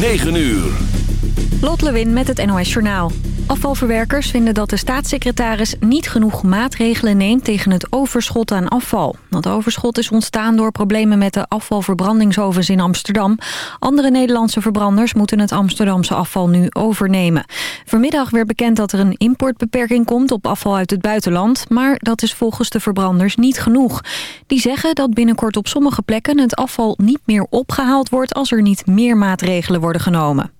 9 uur. Lot Lewin met het NOS Journaal. Afvalverwerkers vinden dat de staatssecretaris niet genoeg maatregelen neemt tegen het overschot aan afval. Dat overschot is ontstaan door problemen met de afvalverbrandingsovens in Amsterdam. Andere Nederlandse verbranders moeten het Amsterdamse afval nu overnemen. Vanmiddag werd bekend dat er een importbeperking komt op afval uit het buitenland. Maar dat is volgens de verbranders niet genoeg. Die zeggen dat binnenkort op sommige plekken het afval niet meer opgehaald wordt als er niet meer maatregelen worden genomen.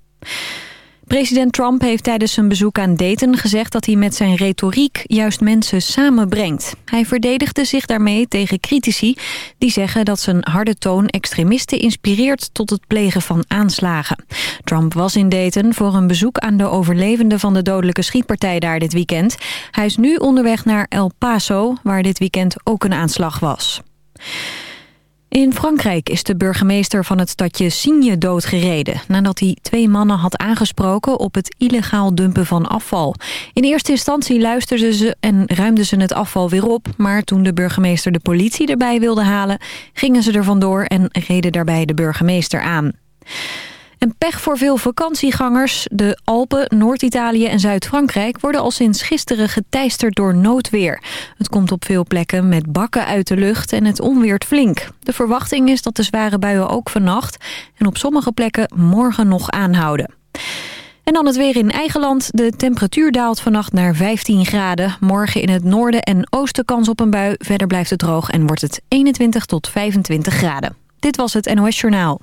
President Trump heeft tijdens zijn bezoek aan Dayton gezegd dat hij met zijn retoriek juist mensen samenbrengt. Hij verdedigde zich daarmee tegen critici die zeggen dat zijn harde toon extremisten inspireert tot het plegen van aanslagen. Trump was in Dayton voor een bezoek aan de overlevenden van de dodelijke schietpartij daar dit weekend. Hij is nu onderweg naar El Paso, waar dit weekend ook een aanslag was. In Frankrijk is de burgemeester van het stadje Signe doodgereden... nadat hij twee mannen had aangesproken op het illegaal dumpen van afval. In eerste instantie luisterden ze en ruimden ze het afval weer op... maar toen de burgemeester de politie erbij wilde halen... gingen ze er vandoor en reden daarbij de burgemeester aan. En pech voor veel vakantiegangers. De Alpen, Noord-Italië en Zuid-Frankrijk worden al sinds gisteren geteisterd door noodweer. Het komt op veel plekken met bakken uit de lucht en het onweert flink. De verwachting is dat de zware buien ook vannacht en op sommige plekken morgen nog aanhouden. En dan het weer in eigen land. De temperatuur daalt vannacht naar 15 graden. Morgen in het noorden en oosten kans op een bui. Verder blijft het droog en wordt het 21 tot 25 graden. Dit was het NOS Journaal.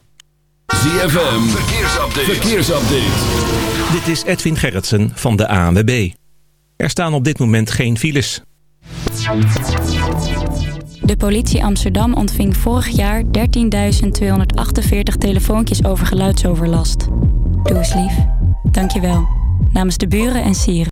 ZFM, verkeersupdate. verkeersupdate. Dit is Edwin Gerritsen van de ANWB. Er staan op dit moment geen files. De politie Amsterdam ontving vorig jaar 13.248 telefoontjes over geluidsoverlast. Doe eens lief. Dankjewel. Namens de buren en sieren.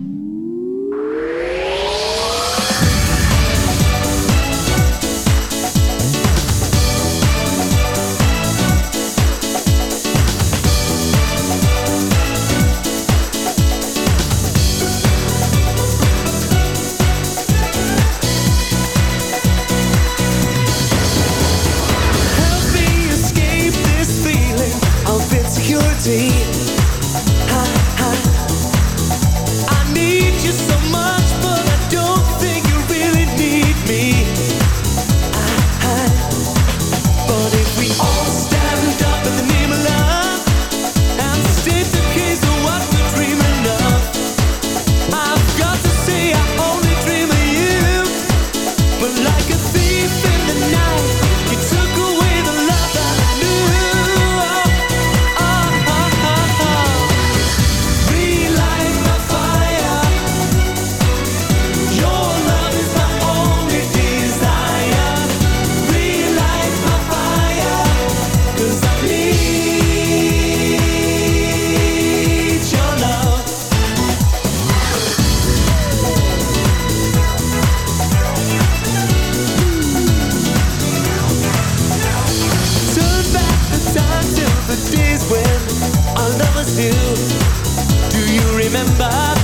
Do you remember?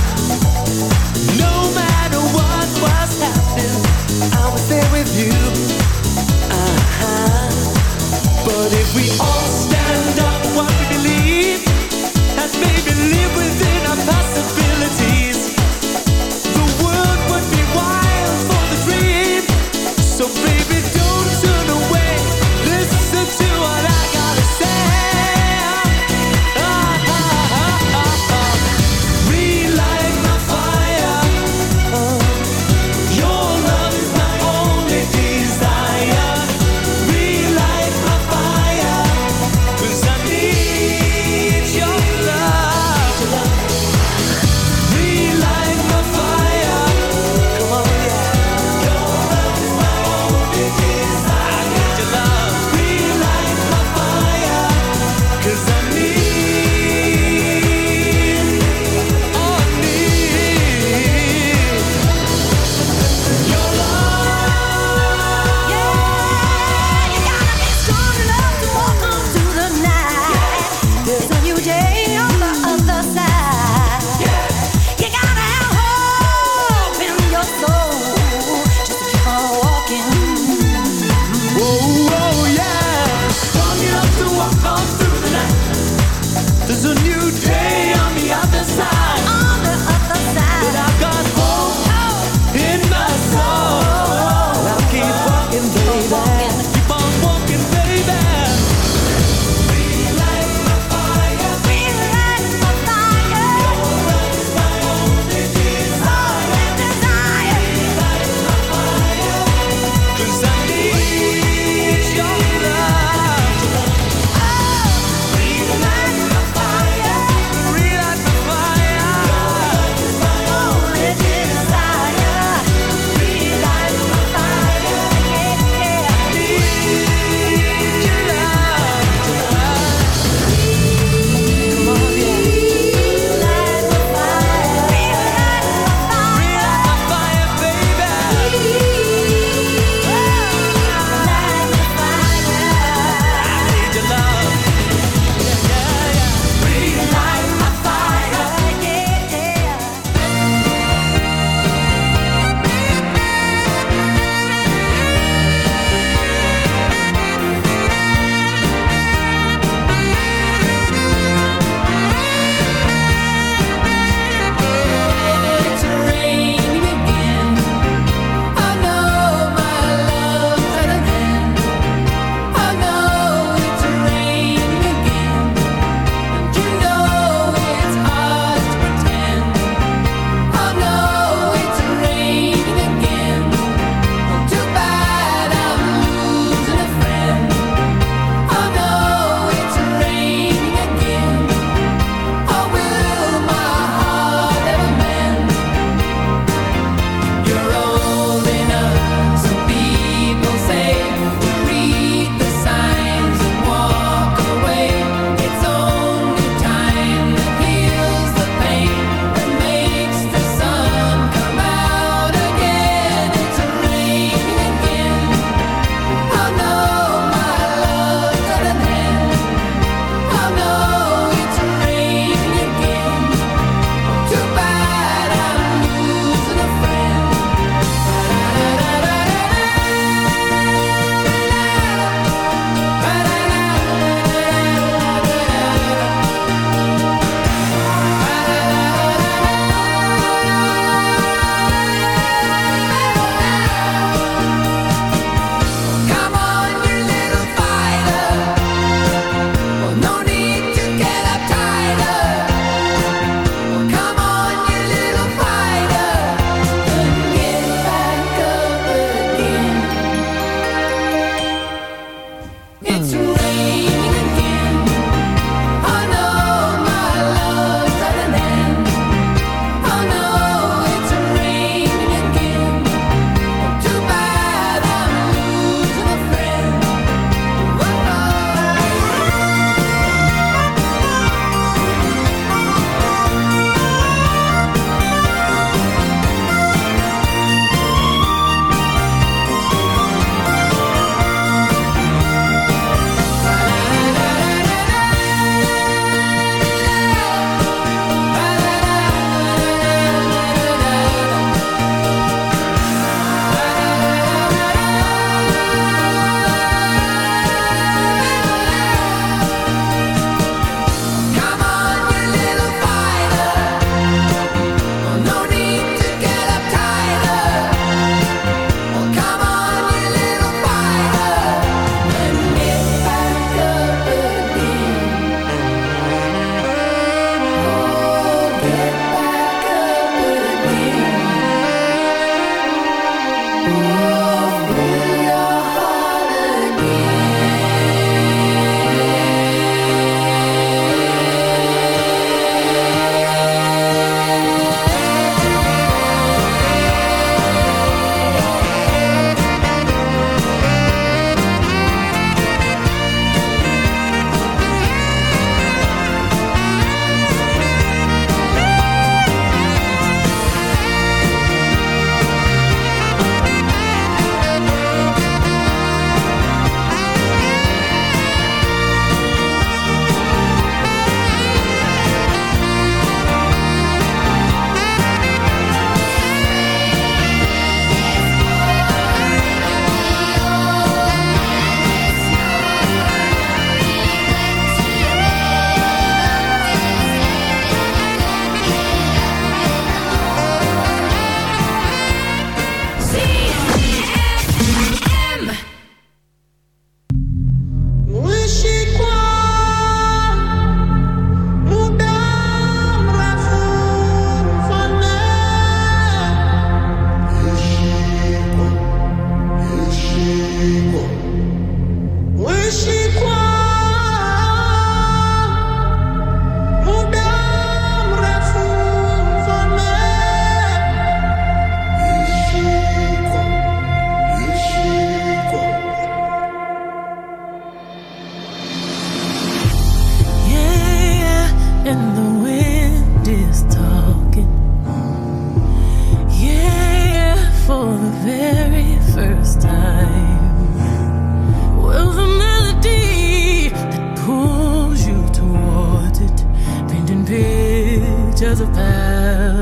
Of paradise.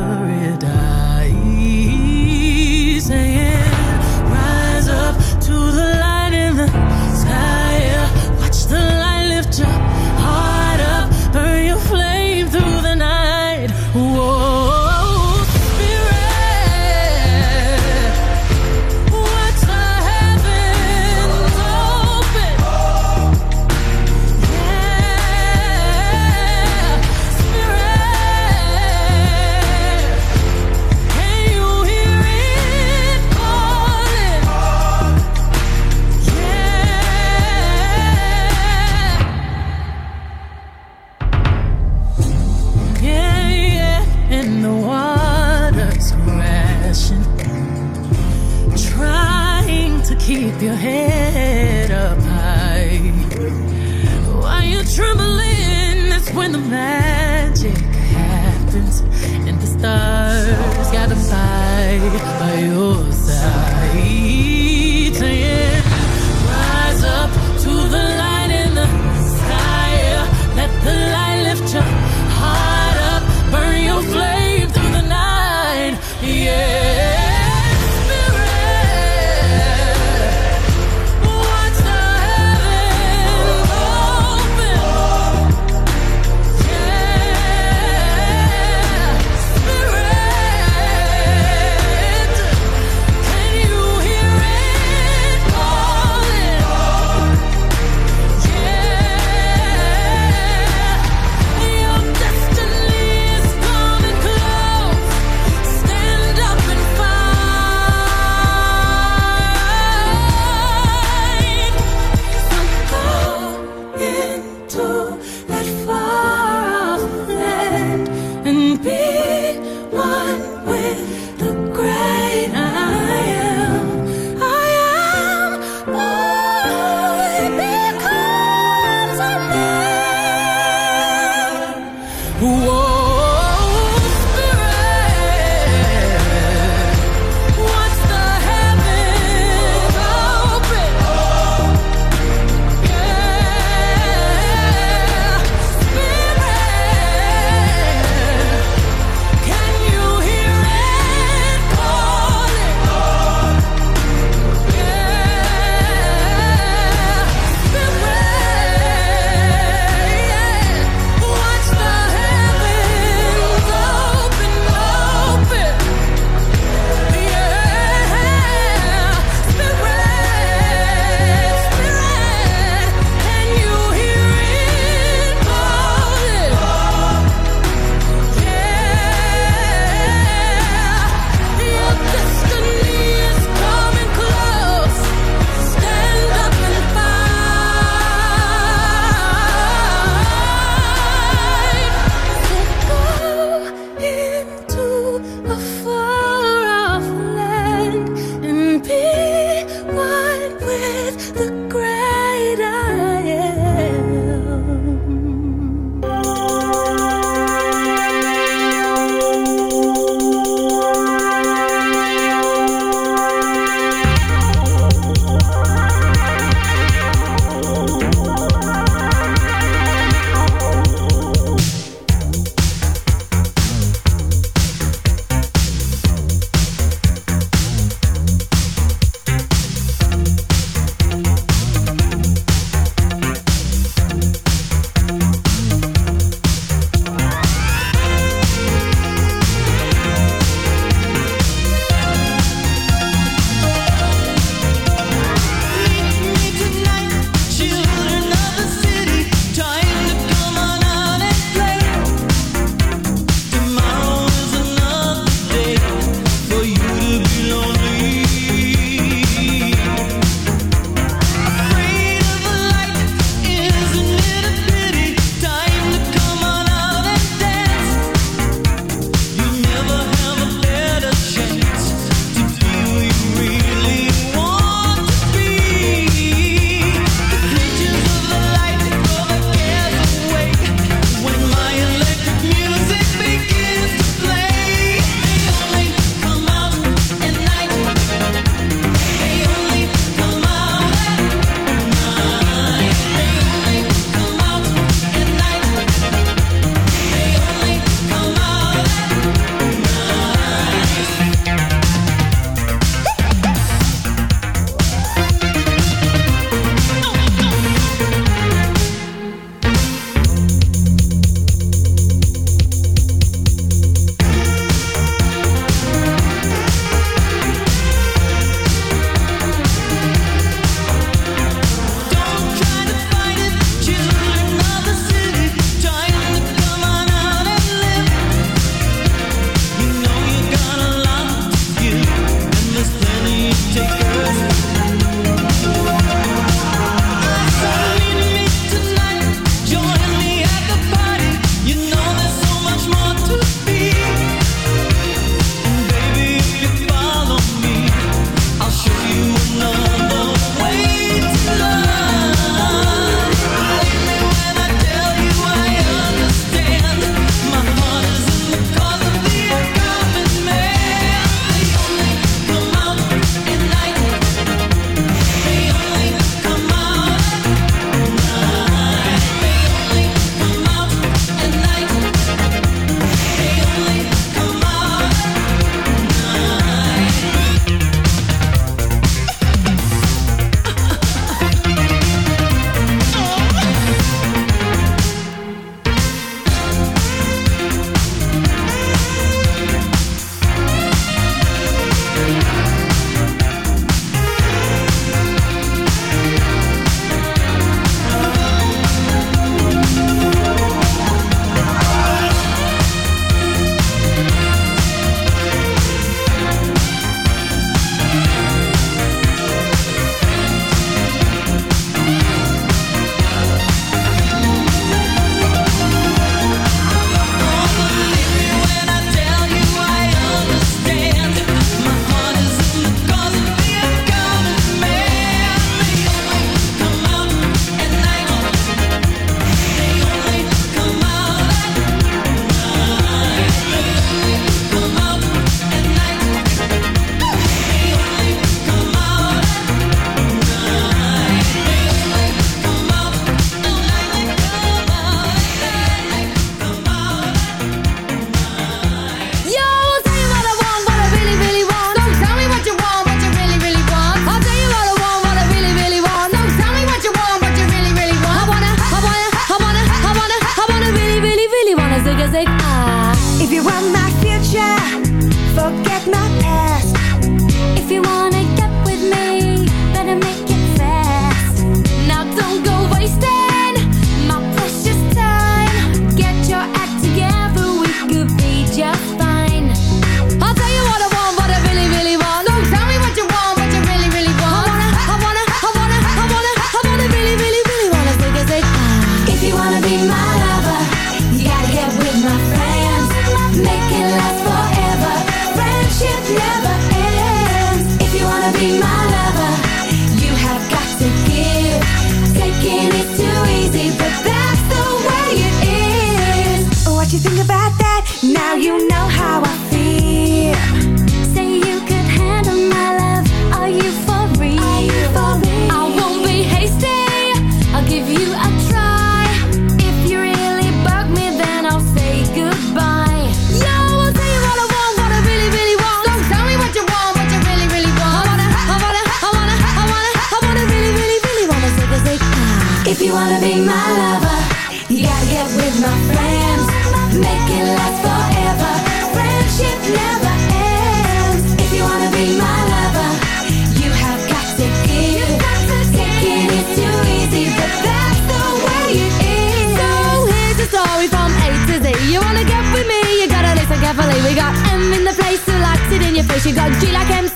She got G like MC.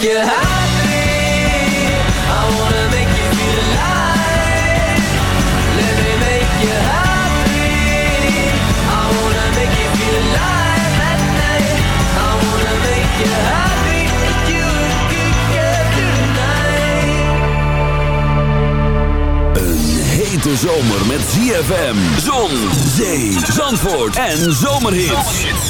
Je happy. I wanna make you feel alive. Let me make you happy. I wanna make you feel alive at night. I wanna make you happy. De zomer met ZFM, Zon, Zee, Zandvoort en Zomerhits. Zomerhits.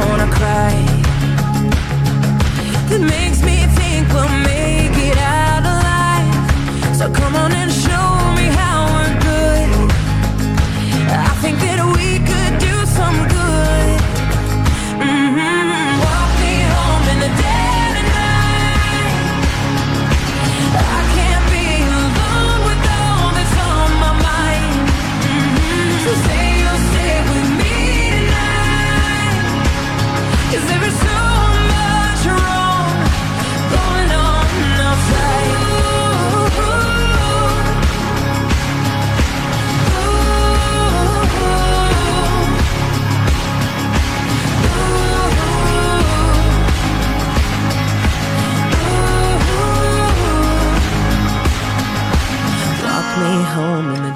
wanna cry.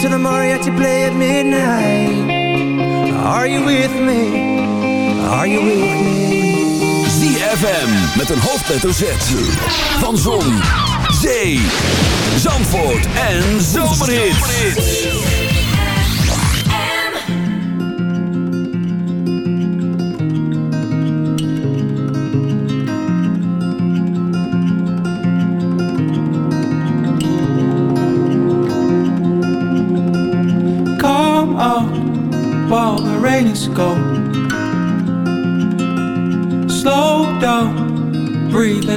To the mariachi play at midnight. Are you with me? Are you with me? ZFM met een hoofdletter Z. Van Zon, Zee, Zandvoort en Zomerhits.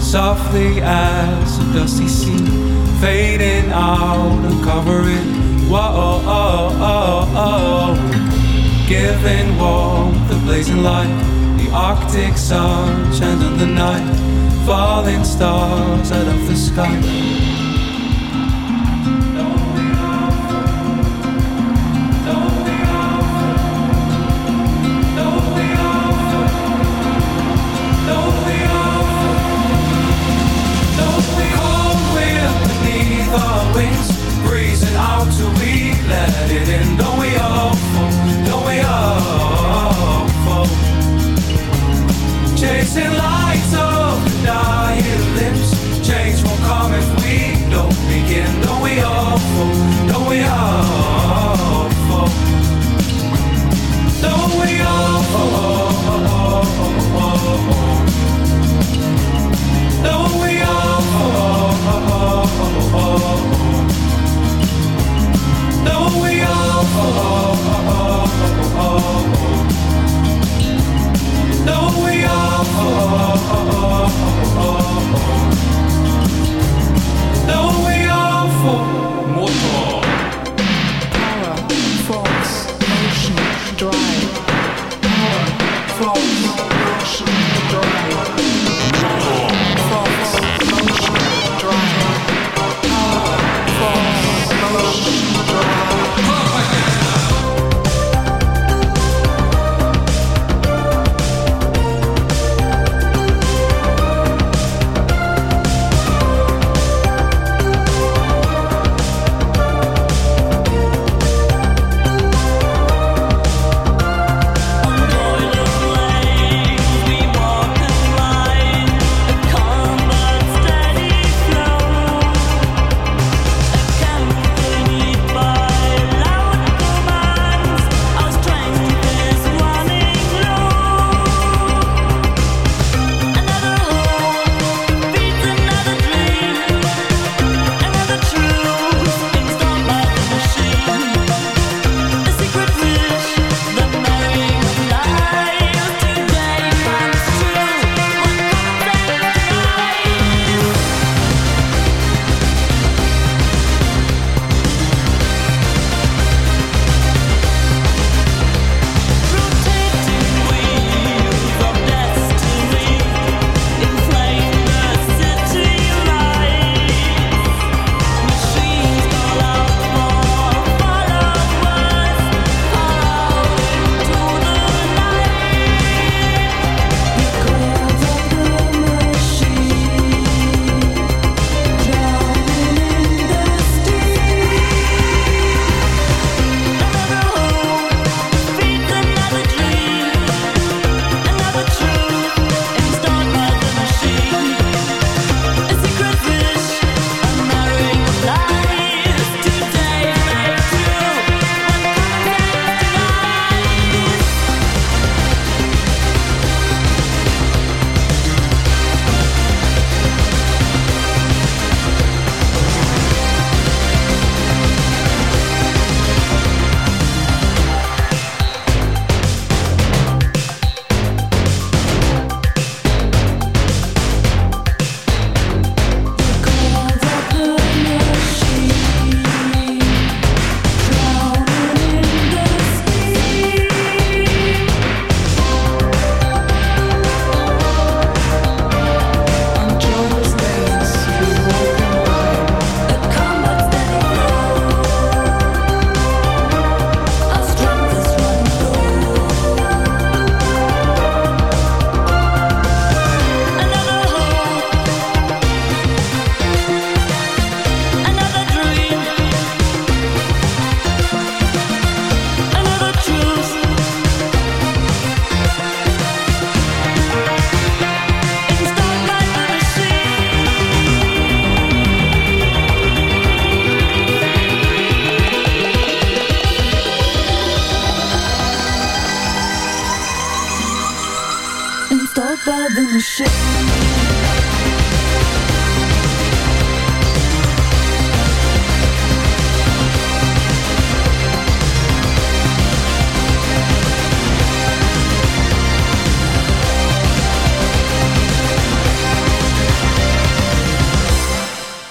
Softly as a dusty sea, fading out and covering. Whoa, oh, oh, oh, oh. giving warmth, the blazing light, the Arctic sun on the night, falling stars out of the sky.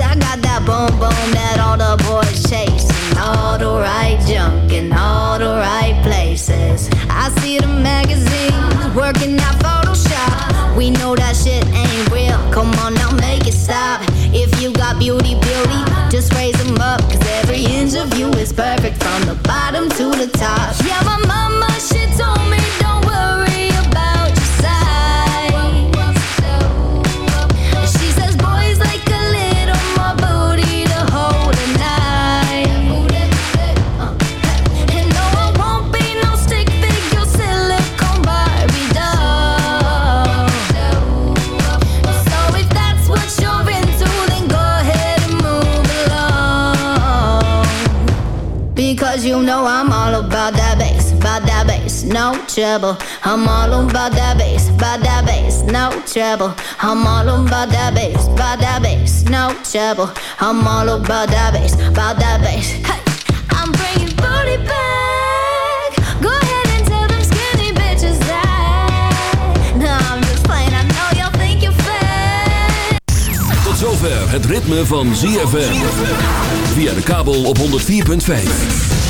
I got that boom boom that all the boys chase. All the right junk in all the right places. I see the magazines working out Photoshop. We know that shit ain't real. Come on now, make it stop. If you got beauty, beauty, just raise them up. Cause every inch of you is perfect from the bottom to the top. Yeah, my mama, she told me don't no trouble. I'm all about that bass, about that bass, no trouble. I'm all about that bass, about that bass, no trouble. I'm all about that bass, about that bass. Hey, I'm bringing booty back. Go ahead and tell them skinny bitches that. No, I'm just playing. I know y'all think you're fat. Tot zover het ritme van ZFM. Via de kabel op 104.5.